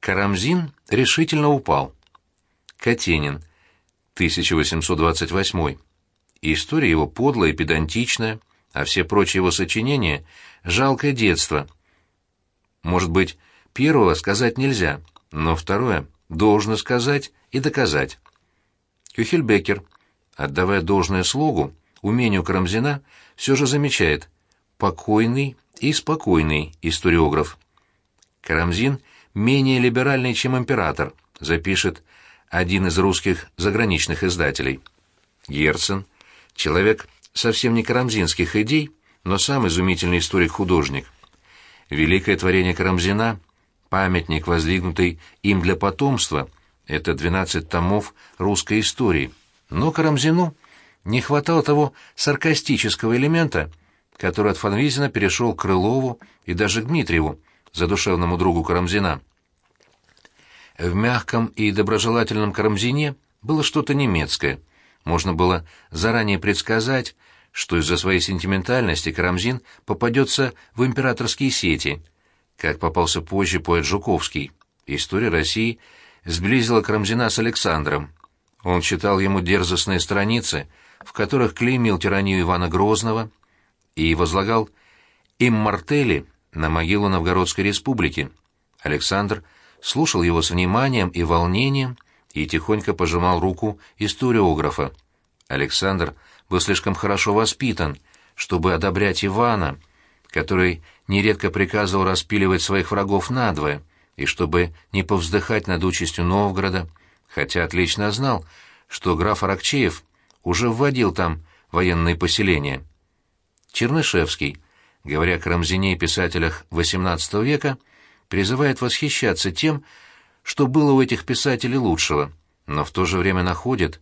Карамзин решительно упал. Катенин, 1828. История его подлая и педантичная, а все прочие его сочинения — жалкое детство. Может быть, первого сказать нельзя, но второе должно сказать и доказать. Кюхельбекер, отдавая должное слогу, умению Карамзина, все же замечает «покойный и спокойный историограф». Карамзин менее либеральный, чем император, запишет один из русских заграничных издателей. Герцен — человек совсем не карамзинских идей, но сам изумительный историк-художник. Великое творение Карамзина, памятник, воздвигнутый им для потомства, это 12 томов русской истории. Но Карамзину не хватало того саркастического элемента, который от Фанвизина перешел к Крылову и даже к Дмитриеву, задушевному другу Карамзина. В мягком и доброжелательном Карамзине было что-то немецкое. Можно было заранее предсказать, что из-за своей сентиментальности Карамзин попадется в императорские сети, как попался позже поэт Жуковский. История России сблизила Карамзина с Александром. Он читал ему дерзостные страницы, в которых клеймил тиранию Ивана Грозного и возлагал иммортели на могилу Новгородской республики. Александр слушал его с вниманием и волнением и тихонько пожимал руку историографа. Александр был слишком хорошо воспитан, чтобы одобрять Ивана, который нередко приказывал распиливать своих врагов надвое, и чтобы не повздыхать над участью Новгорода, хотя отлично знал, что граф Аракчеев уже вводил там военные поселения. Чернышевский — говоря о Карамзине и писателях XVIII века, призывает восхищаться тем, что было у этих писателей лучшего, но в то же время находит,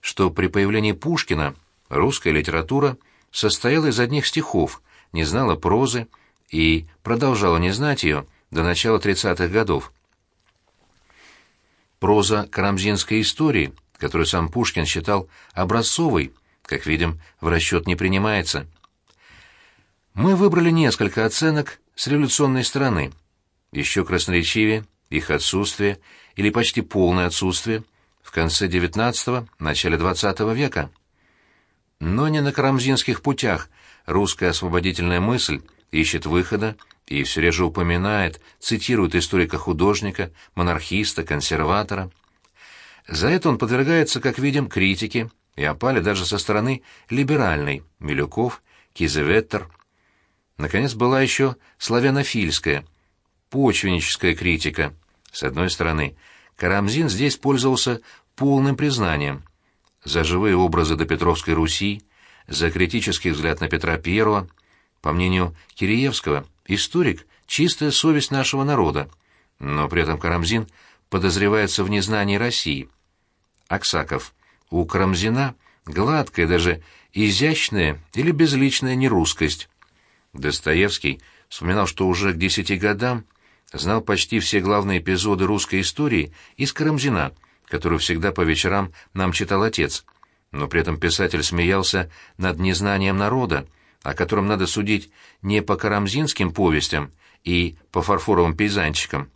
что при появлении Пушкина русская литература состояла из одних стихов, не знала прозы и продолжала не знать ее до начала 30-х годов. Проза карамзинской истории, которую сам Пушкин считал образцовой, как видим, в расчет не принимается – мы выбрали несколько оценок с революционной стороны. Еще красноречивее их отсутствие или почти полное отсутствие в конце XIX – начале XX века. Но не на карамзинских путях русская освободительная мысль ищет выхода и все реже упоминает, цитирует историка-художника, монархиста, консерватора. За это он подвергается, как видим, критике и опале даже со стороны либеральной – Милюков, Кизеветтер – Наконец была еще славянофильская, почвенническая критика. С одной стороны, Карамзин здесь пользовался полным признанием. За живые образы допетровской Руси, за критический взгляд на Петра I, по мнению Киреевского, историк — чистая совесть нашего народа, но при этом Карамзин подозревается в незнании России. Аксаков. У Карамзина гладкая, даже изящная или безличная нерусскость. Достоевский вспоминал, что уже к десяти годам знал почти все главные эпизоды русской истории из Карамзина, которую всегда по вечерам нам читал отец. Но при этом писатель смеялся над незнанием народа, о котором надо судить не по карамзинским повестям и по фарфоровым пейзанчикам.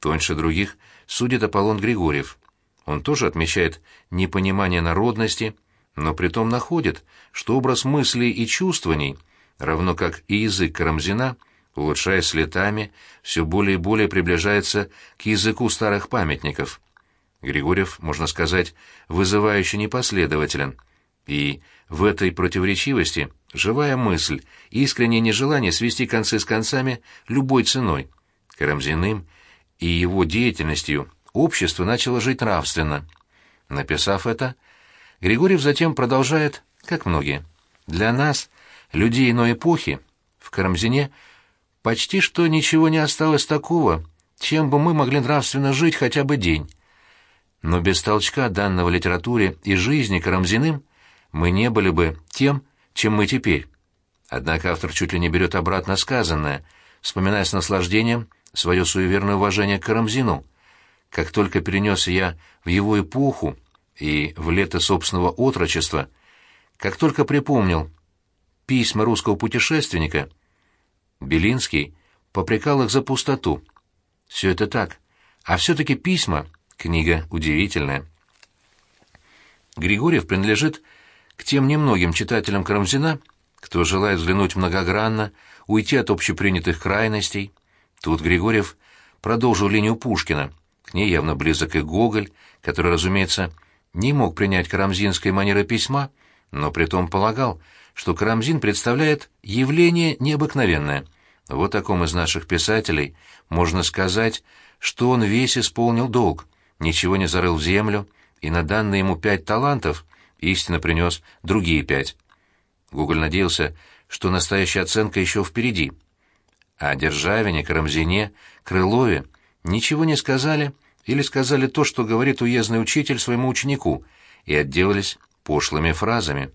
Тоньше других судит Аполлон Григорьев. Он тоже отмечает непонимание народности, но притом находит, что образ мыслей и чувствований — равно как и язык Карамзина, улучшаясь летами, все более и более приближается к языку старых памятников. Григорьев, можно сказать, вызывающе непоследователен, и в этой противоречивости живая мысль, искреннее нежелание свести концы с концами любой ценой. Карамзиным и его деятельностью общество начало жить нравственно. Написав это, Григорьев затем продолжает, как многие. «Для нас — людей иной эпохи, в Карамзине почти что ничего не осталось такого, чем бы мы могли нравственно жить хотя бы день. Но без толчка данного литературе и жизни Карамзиным мы не были бы тем, чем мы теперь. Однако автор чуть ли не берет обратно сказанное, вспоминая с наслаждением свое суеверное уважение к Карамзину. Как только перенесся я в его эпоху и в лето собственного отрочества, как только припомнил, письма русского путешественника, Белинский попрекал их за пустоту. Все это так. А все-таки письма — книга удивительная. Григорьев принадлежит к тем немногим читателям Карамзина, кто желает взглянуть многогранно, уйти от общепринятых крайностей. Тут Григорьев продолжил линию Пушкина. К ней явно близок и Гоголь, который, разумеется, не мог принять карамзинской манеры письма, но при том полагал, что Карамзин представляет явление необыкновенное. Вот таком из наших писателей можно сказать, что он весь исполнил долг, ничего не зарыл в землю, и на данные ему пять талантов истинно принес другие пять. Гоголь надеялся, что настоящая оценка еще впереди. О Державине, Карамзине, Крылове ничего не сказали или сказали то, что говорит уездный учитель своему ученику, и отделались пошлыми фразами.